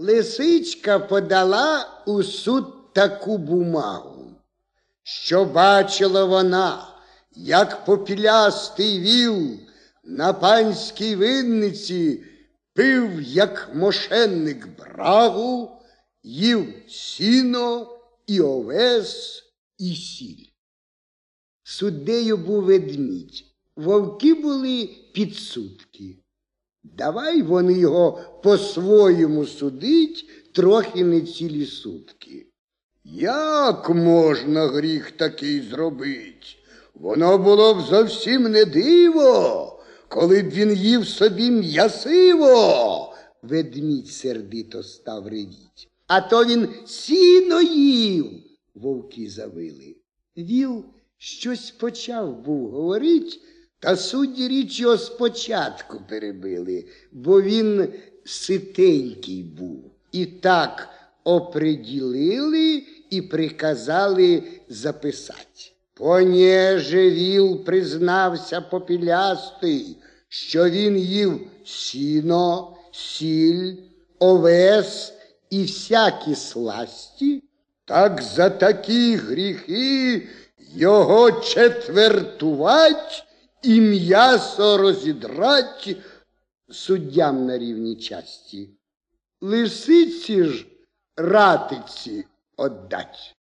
Лисичка подала у суд таку бумагу, що бачила вона, як попілястий віл на панській винниці пив, як мошенник брагу, їв сіно і овес і сіль. Суддею був ведмідь, вовки були підсудки. Давай вони його по-своєму судить трохи не цілі сутки. Як можна гріх такий зробить? Воно було б зовсім не диво, коли б він їв собі м'ясиво. Ведмідь сердито став ревіть. А то він сіно їв. Вовки завили. Віл щось почав був говорить, та судді річ його спочатку перебили, бо він ситенький був. І так оприділили і приказали записати. Понеже віл признався попілястий, що він їв сіно, сіль, овес і всякі сласті, так за такі гріхи його четвертувать і м'ясо розідрать суддям на рівні часті. Лисиці ж ратиці отдать.